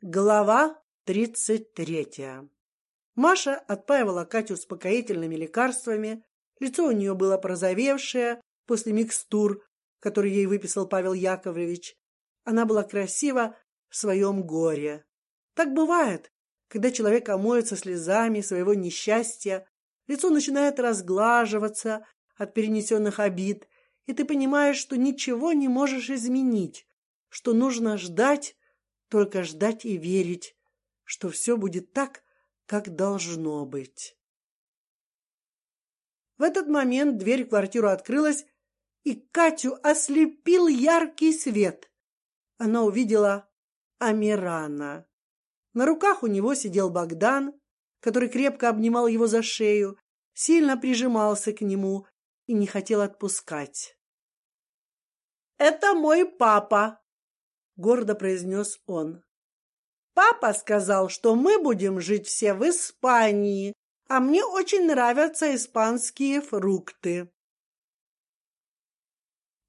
Глава тридцать третья. Маша отпаивала Катю успокоительными лекарствами. Лицо у нее было порозовевшее после микстур, которые ей выписал Павел Яковлевич. Она была красива в своем горе. Так бывает, когда человек омоется слезами своего несчастья, лицо начинает разглаживаться от перенесенных обид, и ты понимаешь, что ничего не можешь изменить, что нужно ждать только ждать и верить, что все будет так, как должно быть. В этот момент дверь в квартиру открылась, и Катю ослепил яркий свет. Она увидела Амирана. На руках у него сидел Богдан, который крепко обнимал его за шею, сильно прижимался к нему и не хотел отпускать. Это мой папа, гордо произнес он. Папа сказал, что мы будем жить все в Испании, а мне очень нравятся испанские фрукты.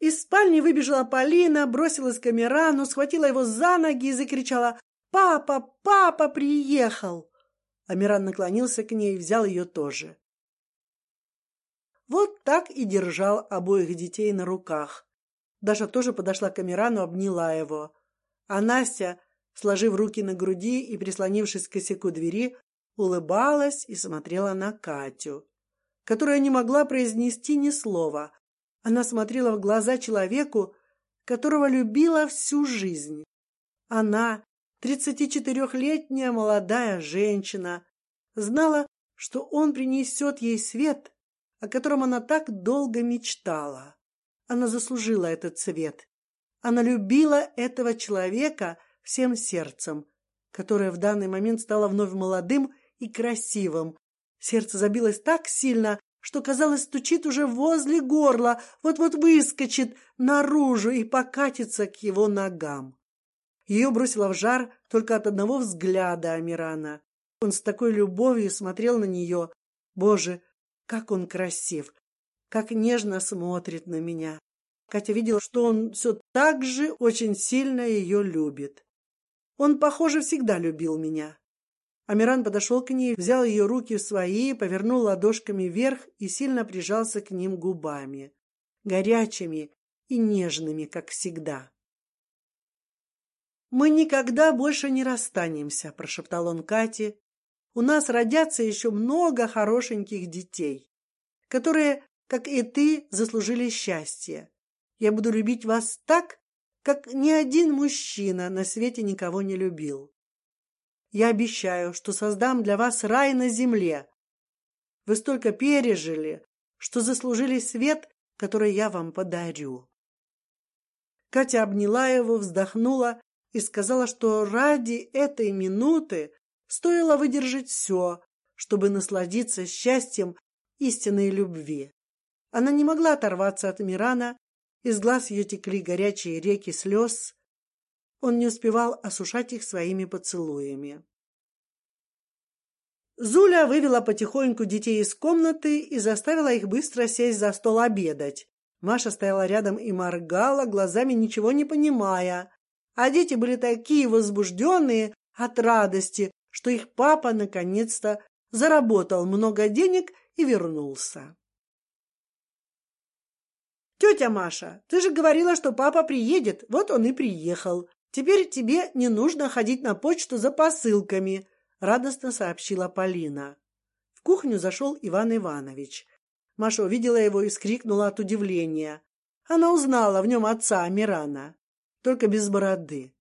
Из спальни выбежала Полина, бросилась к Амирану, схватила его за ноги и закричала: "Папа, папа приехал!" Амиран наклонился к ней и взял ее тоже. Вот так и держал обоих детей на руках. Даша тоже подошла к Амирану, обняла его, а Настя, сложив руки на груди и прислонившись к косяку двери, улыбалась и смотрела на Катю, которая не могла произнести ни слова. Она смотрела в глаза человеку, которого любила всю жизнь. Она, тридцати четырехлетняя молодая женщина, знала, что он принесет ей свет, о котором она так долго мечтала. Она заслужила этот цвет. Она любила этого человека всем сердцем, которое в данный момент стало вновь молодым и красивым. Сердце забилось так сильно, что казалось стучит уже возле горла, вот-вот выскочит наружу и покатится к его ногам. Ее бросило в жар только от одного взгляда Амирана. Он с такой любовью смотрел на нее. Боже, как он красив! Как нежно смотрит на меня. Катя видела, что он все так же очень сильно ее любит. Он, похоже, всегда любил меня. Амиран подошел к ней, взял ее руки в свои, повернул ладошками вверх и сильно прижался к ним губами, горячими и нежными, как всегда. Мы никогда больше не расстанемся, прошептал он Кате. У нас родятся еще много хорошеньких детей, которые как и ты, заслужили счастье. Я буду любить вас так, как ни один мужчина на свете никого не любил. Я обещаю, что создам для вас рай на земле. Вы столько пережили, что заслужили свет, который я вам подарю. Катя обняла его, вздохнула и сказала, что ради этой минуты стоило выдержать все, чтобы насладиться счастьем истинной любви. Она не могла оторваться от Мирана, из глаз ее текли горячие реки слез. Он не успевал осушать их своими поцелуями. Зуля вывела потихоньку детей из комнаты и заставила их быстро сесть за стол обедать. Маша стояла рядом и моргала глазами, ничего не понимая, а дети были такие возбужденные от радости, что их папа наконец-то заработал много денег и вернулся. Тетя Маша, ты же говорила, что папа приедет. Вот он и приехал. Теперь тебе не нужно ходить на почту за посылками, радостно сообщила Полина. В кухню зашел Иван Иванович. Маша увидела его и вскрикнула от удивления. Она узнала в нем отца Мирана, только без бороды.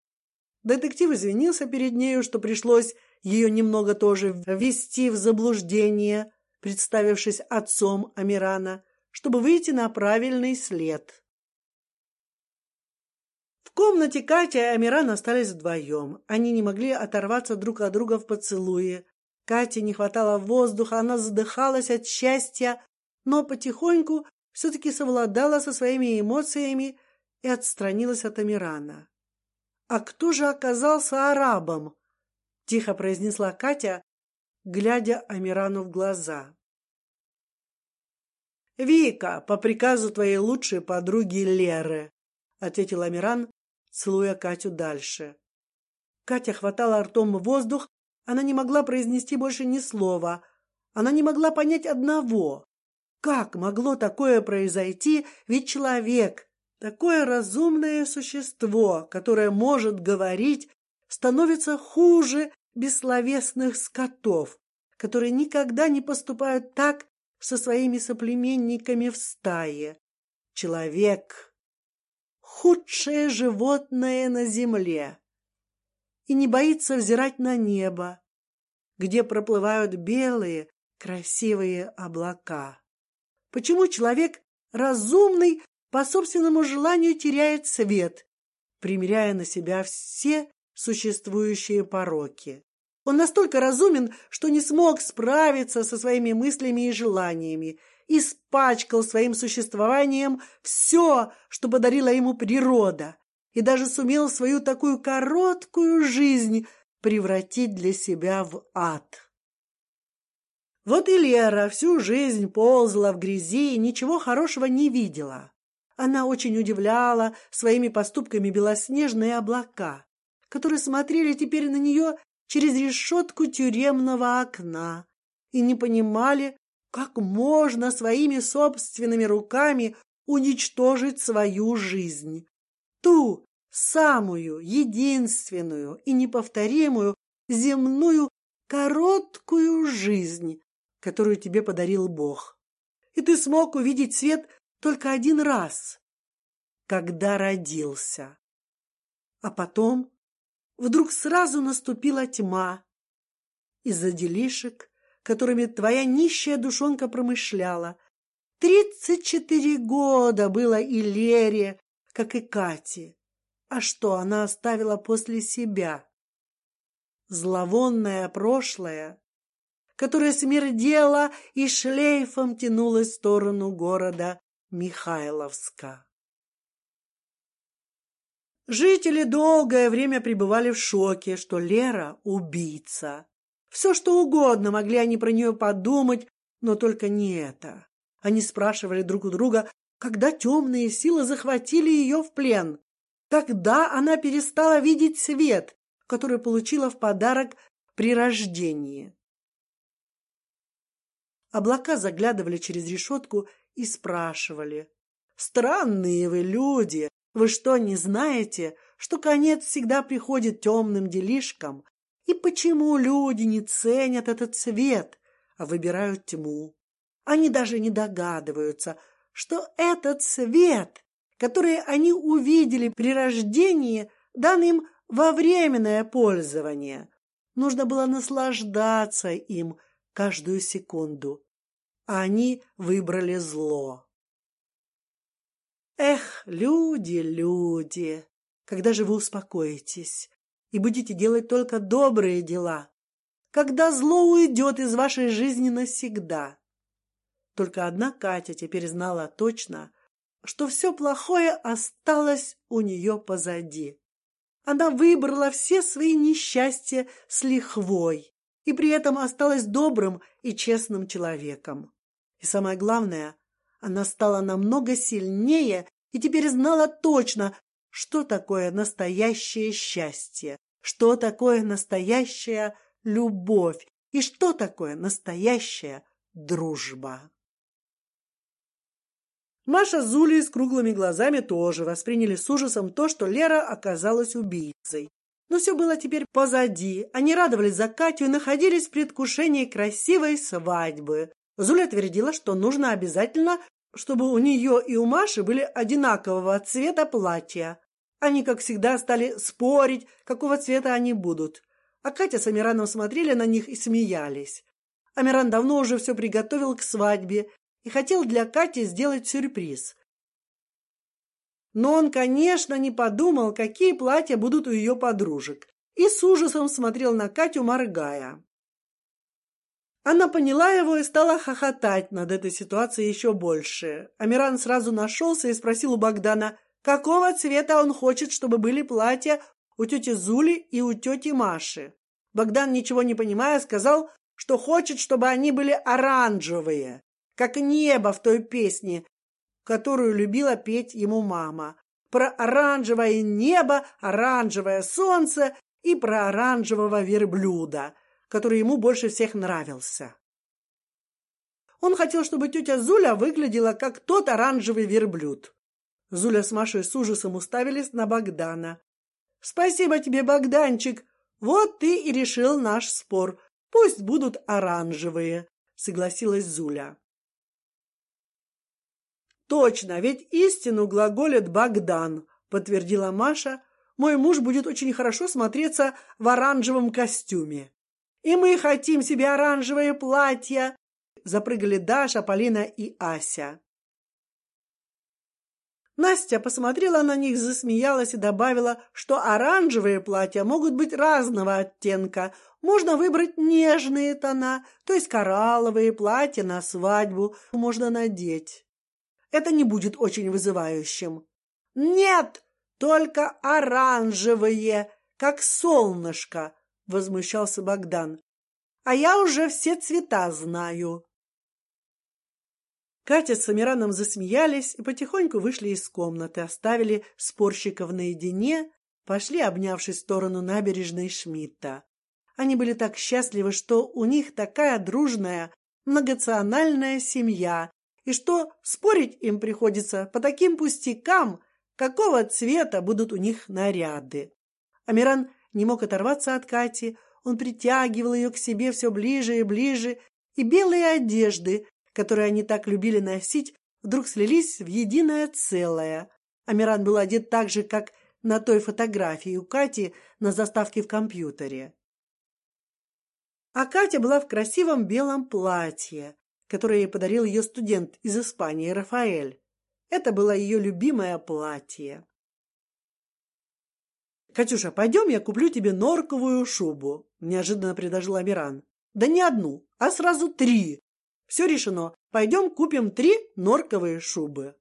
Детектив извинился перед нею, что пришлось ее немного тоже ввести в заблуждение, представившись отцом Амирана чтобы выйти на правильный след. В комнате Катя и Амиран остались вдвоем. Они не могли оторваться друг от друга в поцелуе. Кате не хватало воздуха, она задыхалась от счастья, но потихоньку все-таки совладала со своими эмоциями и отстранилась от Амирана. А кто же оказался арабом? Тихо произнесла Катя, глядя Амирану в глаза. Вика, по приказу твоей лучшей подруги Леры, ответил Амиран, целуя Катю дальше. Катя хватала ртом воздух, она не могла произнести больше ни слова. Она не могла понять одного: как могло такое произойти? Ведь человек, такое разумное существо, которое может говорить, становится хуже бессловесных скотов, которые никогда не поступают так со своими соплеменниками в стае. Человек — худшее животное на земле и не боится взирать на небо, где проплывают белые красивые облака. Почему человек разумный по собственному желанию теряет свет, примеряя на себя все существующие пороки? Он настолько разумен, что не смог справиться со своими мыслями и желаниями, испачкал своим существованием все, что подарила ему природа, и даже сумел свою такую короткую жизнь превратить для себя в ад. Вот и Лера всю жизнь ползла в грязи и ничего хорошего не видела. Она очень удивляла своими поступками белоснежные облака, которые смотрели теперь на нее через решетку тюремного окна и не понимали, как можно своими собственными руками уничтожить свою жизнь ту самую единственную и неповторимую земную короткую жизнь, которую тебе подарил Бог. И ты смог увидеть свет только один раз, когда родился. А потом вдруг сразу наступила тьма из-за делишек, которыми твоя нищая душонка промышляла. Тридцать четыре года было и Лере, как и Кате. А что она оставила после себя? Зловонное прошлое, которое смердело и шлейфом тянулось в сторону города Михайловска. Жители долгое время пребывали в шоке, что Лера убийца. Все что угодно могли они про нее подумать, но только не это. Они спрашивали друг у друга, когда темные силы захватили ее в плен. Тогда она перестала видеть свет, который получила в подарок при рождении. Облака заглядывали через решетку и спрашивали: "Странные вы люди, вы что не знаете, что конец всегда приходит темным делишкам? И почему люди не ценят этот свет, а выбирают тьму? Они даже не догадываются, что этот свет, который они увидели при рождении, дан им во временное пользование. Нужно было наслаждаться им каждую секунду, а они выбрали зло. Эх, люди, люди, когда же вы успокоитесь и будете делать только добрые дела, когда зло уйдет из вашей жизни навсегда? Только одна Катя теперь знала точно, что все плохое осталось у нее позади. Она выбрала все свои несчастья с лихвой и при этом осталась добрым и честным человеком. И самое главное, она стала намного сильнее и теперь знала точно, что такое настоящее счастье, что такое настоящая любовь и что такое настоящая дружба. Маша с Зулей с круглыми глазами тоже восприняли с ужасом то, что Лера оказалась убийцей. Но все было теперь позади. Они радовались за Катю и находились в предвкушении красивой свадьбы. Зуля твердила, что нужно обязательно, чтобы у нее и у Маши были одинакового цвета платья. Они, как всегда, стали спорить, какого цвета они будут. А Катя с Амираном смотрели на них и смеялись. Амиран давно уже все приготовил к свадьбе и хотел для Кати сделать сюрприз. Но он, конечно, не подумал, какие платья будут у ее подружек, и с ужасом смотрел на Катю, моргая. Она поняла его и стала хохотать над этой ситуацией еще больше. Амиран сразу нашелся и спросил у Богдана, какого цвета он хочет, чтобы были платья у тети Зули и у тети Маши. Богдан, ничего не понимая, сказал, что хочет, чтобы они были оранжевые как небо в той песне, которую любила петь ему мама. Про оранжевое небо, оранжевое солнце и про оранжевого верблюда, который ему больше всех нравился. Он хотел, чтобы тетя Зуля выглядела как тот оранжевый верблюд. Зуля с Машей с ужасом уставились на Богдана. Спасибо тебе, Богданчик. Вот ты и решил наш спор. Пусть будут оранжевые, согласилась Зуля. Точно, ведь истину глаголит Богдан, подтвердила Маша. Мой муж будет очень хорошо смотреться в оранжевом костюме. И мы хотим себе оранжевое платье. Запрыгали Даша, Полина и Ася. Настя посмотрела на них, засмеялась и добавила, что оранжевые платья могут быть разного оттенка. Можно выбрать нежные тона, то есть коралловые платья на свадьбу можно надеть. Это не будет очень вызывающим. Нет, только оранжевые, как солнышко, возмущался Богдан. А я уже все цвета знаю. Катя с Амираном засмеялись и потихоньку вышли из комнаты, оставили спорщиков наедине, пошли, обнявшись в сторону набережной Шмидта. Они были так счастливы, что у них такая дружная, многонациональная семья, и что спорить им приходится по таким пустякам, какого цвета будут у них наряды. Амиран не мог оторваться от Кати, он притягивал ее к себе все ближе и ближе, и белые одежды, которые они так любили носить, вдруг слились в единое целое. Амиран был одет так же, как на той фотографии у Кати на заставке в компьютере. А Катя была в красивом белом платье, которое ей подарил ее студент из Испании Рафаэль. Это было ее любимое платье. Катюша, пойдем, я куплю тебе норковую шубу. Неожиданно предложил Амиран. Да не одну, а сразу три. Все решено. Пойдем купим три норковые шубы.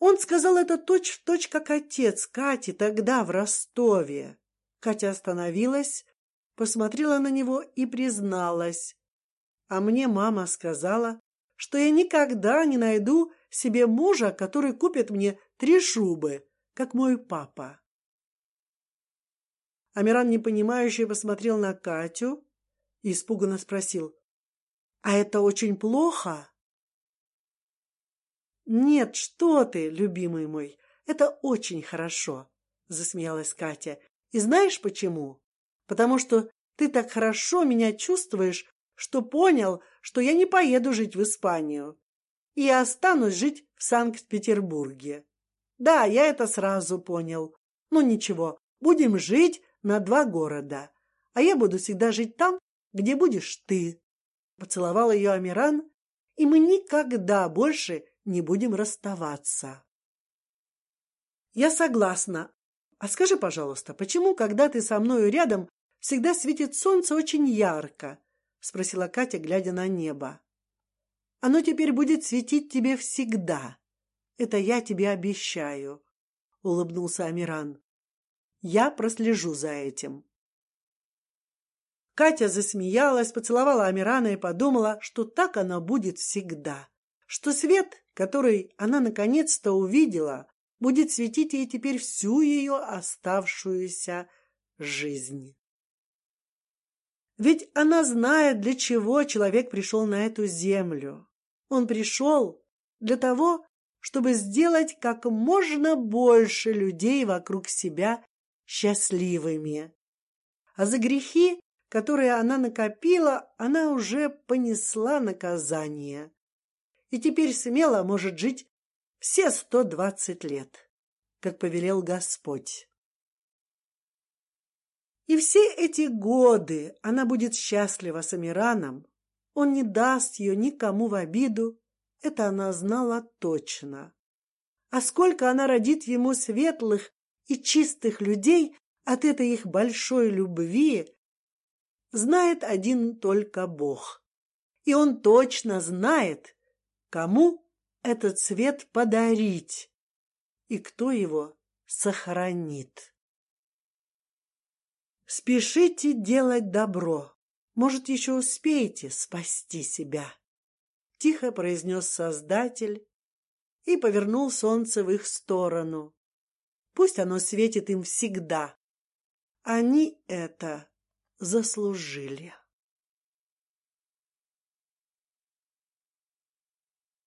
Он сказал это точь в точь, как отец Кати тогда в Ростове. Катя остановилась, посмотрела на него и призналась: "А мне мама сказала, что я никогда не найду себе мужа, который купит мне три шубы, как мой папа". Амиран непонимающе посмотрел на Катю и испуганно спросил: а это очень плохо? Нет, что ты, любимый мой, это очень хорошо, засмеялась Катя. И знаешь почему? Потому что ты так хорошо меня чувствуешь, что понял, что я не поеду жить в Испанию и останусь жить в Санкт-Петербурге. Да, я это сразу понял. Ну ничего, будем жить на два города, а я буду всегда жить там, где будешь ты. Поцеловал ее Амиран, и мы никогда больше не будем расставаться. Я согласна. А скажи, пожалуйста, почему, когда ты со мною рядом, всегда светит солнце очень ярко? спросила Катя, глядя на небо. Оно теперь будет светить тебе всегда. Это я тебе обещаю, улыбнулся Амиран. Я прослежу за этим. Катя засмеялась, поцеловала Амирана и подумала, что так она будет всегда, что свет, который она наконец-то увидела, будет светить ей теперь всю ее оставшуюся жизнь. Ведь она знает, для чего человек пришел на эту землю. Он пришел для того, чтобы сделать как можно больше людей вокруг себя счастливыми. А за грехи которые она накопила, она уже понесла наказание и теперь смело может жить все сто двадцать лет, как повелел Господь. И все эти годы она будет счастлива с Амираном. Он не даст ее никому в обиду, это она знала точно. А сколько она родит ему светлых и чистых людей от этой их большой любви, знает один только Бог. И он точно знает, кому этот цвет подарить и кто его сохранит. Спешите делать добро, может еще успеете спасти себя. Тихо произнес Создатель и повернул солнце в их сторону. Пусть оно светит им всегда, Они это заслужили.